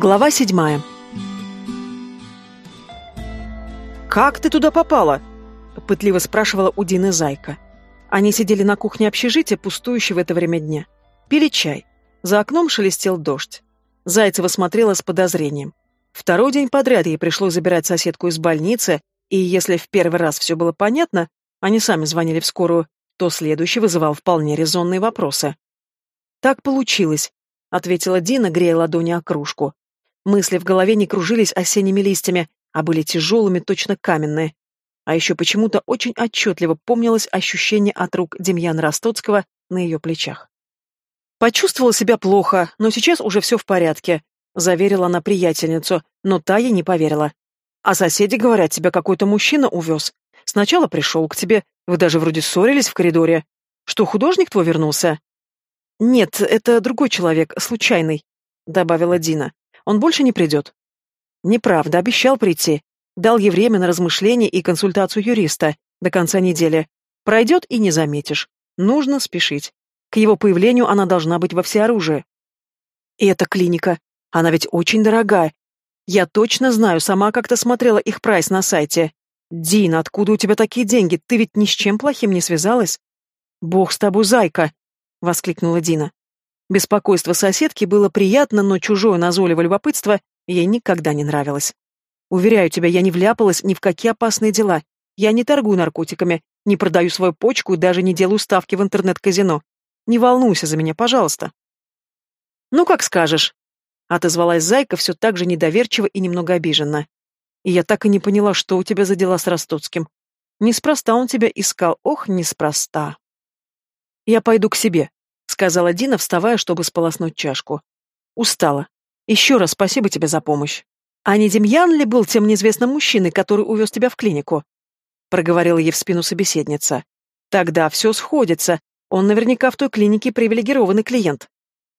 Глава седьмая. «Как ты туда попала?» — пытливо спрашивала у Дины Зайка. Они сидели на кухне общежития, пустующей в это время дня. Пили чай. За окном шелестел дождь. Зайцева смотрела с подозрением. Второй день подряд ей пришлось забирать соседку из больницы, и если в первый раз все было понятно, они сами звонили в скорую, то следующий вызывал вполне резонные вопросы. «Так получилось», — ответила Дина, грея ладони о кружку. Мысли в голове не кружились осенними листьями, а были тяжелыми, точно каменные. А еще почему-то очень отчетливо помнилось ощущение от рук Демьяна Ростоцкого на ее плечах. «Почувствовала себя плохо, но сейчас уже все в порядке», — заверила она приятельницу, но та ей не поверила. «А соседи говорят, тебя какой-то мужчина увез. Сначала пришел к тебе, вы даже вроде ссорились в коридоре. Что, художник твой вернулся?» «Нет, это другой человек, случайный», — добавила Дина. Он больше не придет. Неправда, обещал прийти. Дал ей время на размышление и консультацию юриста. До конца недели. Пройдет и не заметишь. Нужно спешить. К его появлению она должна быть во всеоружии. И эта клиника. Она ведь очень дорогая. Я точно знаю, сама как-то смотрела их прайс на сайте. Дина, откуда у тебя такие деньги? Ты ведь ни с чем плохим не связалась? Бог с тобой, зайка! воскликнула Дина. Беспокойство соседки было приятно, но чужое назойливое любопытство ей никогда не нравилось. «Уверяю тебя, я не вляпалась ни в какие опасные дела. Я не торгую наркотиками, не продаю свою почку и даже не делаю ставки в интернет-казино. Не волнуйся за меня, пожалуйста». «Ну, как скажешь», — отозвалась Зайка все так же недоверчиво и немного обиженно. «И я так и не поняла, что у тебя за дела с Ростоцким. Неспроста он тебя искал, ох, неспроста». «Я пойду к себе», сказала Дина, вставая, чтобы сполоснуть чашку. Устала. Еще раз спасибо тебе за помощь. А не Демьян ли был тем неизвестным мужчиной, который увез тебя в клинику? Проговорила ей в спину собеседница. Тогда все сходится. Он наверняка в той клинике привилегированный клиент.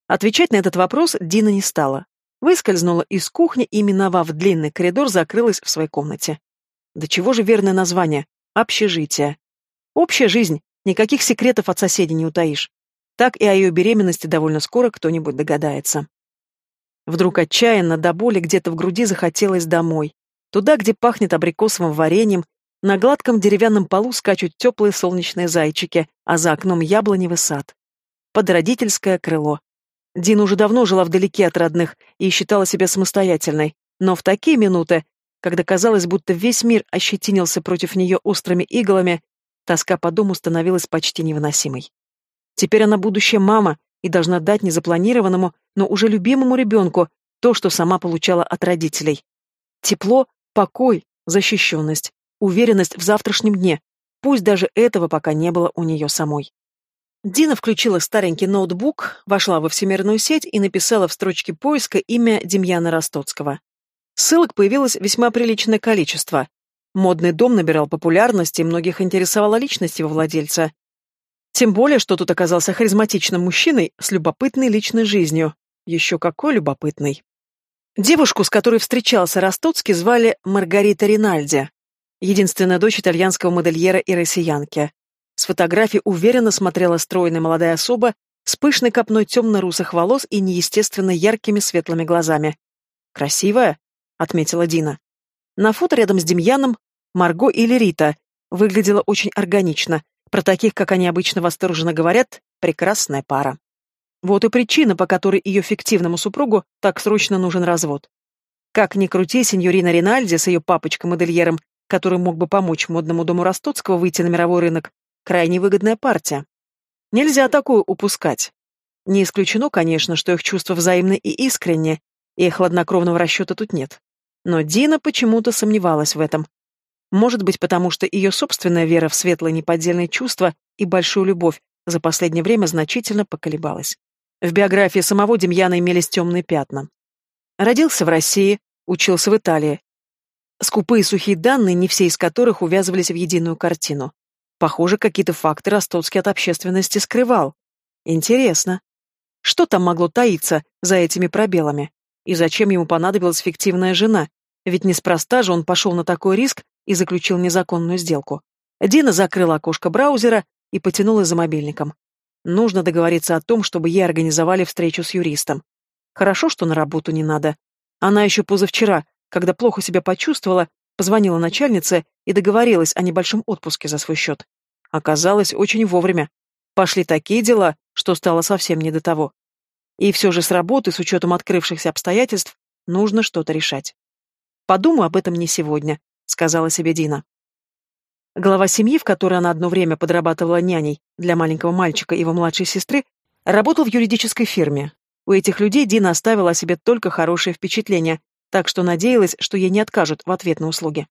Отвечать на этот вопрос Дина не стала. Выскользнула из кухни и, миновав длинный коридор, закрылась в своей комнате. Да чего же верное название? Общежитие. Общая жизнь. Никаких секретов от соседей не утаишь. Так и о ее беременности довольно скоро кто-нибудь догадается. Вдруг отчаянно, до боли где-то в груди захотелось домой. Туда, где пахнет абрикосовым вареньем, на гладком деревянном полу скачут теплые солнечные зайчики, а за окном яблоневый сад. Под родительское крыло. Дина уже давно жила вдалеке от родных и считала себя самостоятельной, но в такие минуты, когда казалось, будто весь мир ощетинился против нее острыми иглами, тоска по дому становилась почти невыносимой. Теперь она будущая мама и должна дать незапланированному, но уже любимому ребенку то, что сама получала от родителей. Тепло, покой, защищенность, уверенность в завтрашнем дне. Пусть даже этого пока не было у нее самой. Дина включила старенький ноутбук, вошла во всемирную сеть и написала в строчке поиска имя Демьяна Ростоцкого. Ссылок появилось весьма приличное количество. Модный дом набирал популярность, и многих интересовала личность его владельца. Тем более, что тут оказался харизматичным мужчиной с любопытной личной жизнью. Еще какой любопытный. Девушку, с которой встречался Ростоцкий, звали Маргарита Ринальди, единственная дочь итальянского модельера и россиянки. С фотографии уверенно смотрела стройная молодая особа с пышной копной темно-русых волос и неестественно яркими светлыми глазами. «Красивая», — отметила Дина. На фото рядом с Демьяном Марго или Рита выглядела очень органично, про таких, как они обычно восторженно говорят, прекрасная пара. Вот и причина, по которой ее фиктивному супругу так срочно нужен развод. Как ни крути, сеньорина Ринальди с ее папочкой-модельером, который мог бы помочь модному дому Ростоцкого выйти на мировой рынок, крайне выгодная партия. Нельзя такую упускать. Не исключено, конечно, что их чувства взаимны и искренне, и хладнокровного расчета тут нет. Но Дина почему-то сомневалась в этом, может быть, потому что ее собственная вера в светлое неподдельное чувство и большую любовь за последнее время значительно поколебалась. В биографии самого Демьяна имелись темные пятна. Родился в России, учился в Италии. Скупые сухие данные, не все из которых увязывались в единую картину. Похоже, какие-то факты ростовский от общественности скрывал. Интересно. Что там могло таиться за этими пробелами? И зачем ему понадобилась фиктивная жена? Ведь неспроста же он пошел на такой риск, и заключил незаконную сделку. Дина закрыла окошко браузера и потянула за мобильником. Нужно договориться о том, чтобы ей организовали встречу с юристом. Хорошо, что на работу не надо. Она еще позавчера, когда плохо себя почувствовала, позвонила начальнице и договорилась о небольшом отпуске за свой счет. Оказалось, очень вовремя. Пошли такие дела, что стало совсем не до того. И все же с работы, с учетом открывшихся обстоятельств, нужно что-то решать. Подумаю об этом не сегодня. — сказала себе Дина. Глава семьи, в которой она одно время подрабатывала няней для маленького мальчика и его младшей сестры, работал в юридической фирме. У этих людей Дина оставила о себе только хорошее впечатление, так что надеялась, что ей не откажут в ответ на услуги.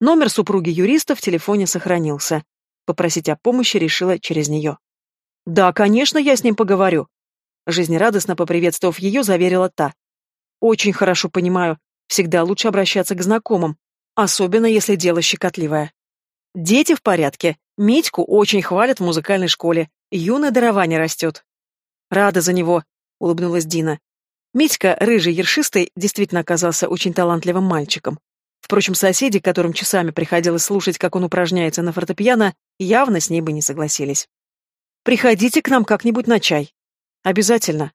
Номер супруги юриста в телефоне сохранился. Попросить о помощи решила через нее. «Да, конечно, я с ним поговорю», — жизнерадостно поприветствовав ее, заверила та. «Очень хорошо понимаю. Всегда лучше обращаться к знакомым, особенно если дело щекотливое. Дети в порядке. Митьку очень хвалят в музыкальной школе. Юное дарование растет. Рада за него, улыбнулась Дина. Митька, рыжий ершистый, действительно оказался очень талантливым мальчиком. Впрочем, соседи, которым часами приходилось слушать, как он упражняется на фортепиано, явно с ней бы не согласились. «Приходите к нам как-нибудь на чай. Обязательно.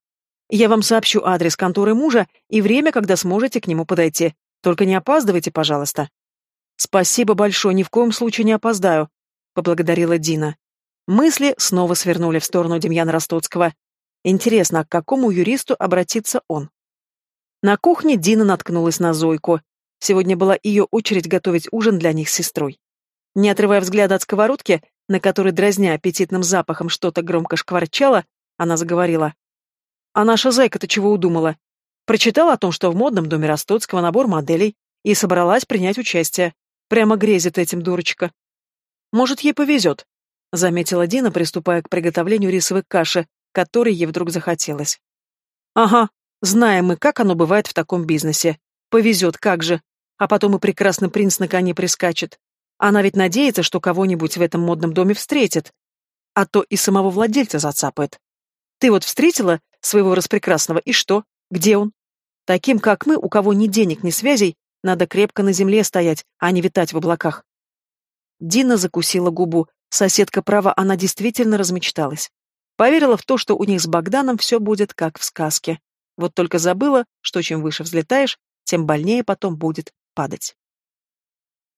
Я вам сообщу адрес конторы мужа и время, когда сможете к нему подойти. Только не опаздывайте, пожалуйста». «Спасибо большое, ни в коем случае не опоздаю», — поблагодарила Дина. Мысли снова свернули в сторону Демьяна Ростоцкого. Интересно, к какому юристу обратится он? На кухне Дина наткнулась на Зойку. Сегодня была ее очередь готовить ужин для них с сестрой. Не отрывая взгляда от сковородки, на которой, дразня аппетитным запахом, что-то громко шкварчало, она заговорила. «А наша зайка-то чего удумала? Прочитала о том, что в модном доме Ростоцкого набор моделей, и собралась принять участие. Прямо грезит этим дурочка. Может, ей повезет, — заметила Дина, приступая к приготовлению рисовой каши, которой ей вдруг захотелось. «Ага, знаем мы, как оно бывает в таком бизнесе. Повезет, как же. А потом и прекрасный принц на коне прискачет. Она ведь надеется, что кого-нибудь в этом модном доме встретит. А то и самого владельца зацапает. Ты вот встретила своего распрекрасного, и что? Где он? Таким, как мы, у кого ни денег, ни связей, надо крепко на земле стоять, а не витать в облаках. Дина закусила губу. Соседка права, она действительно размечталась. Поверила в то, что у них с Богданом все будет как в сказке. Вот только забыла, что чем выше взлетаешь, тем больнее потом будет падать.